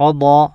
قضى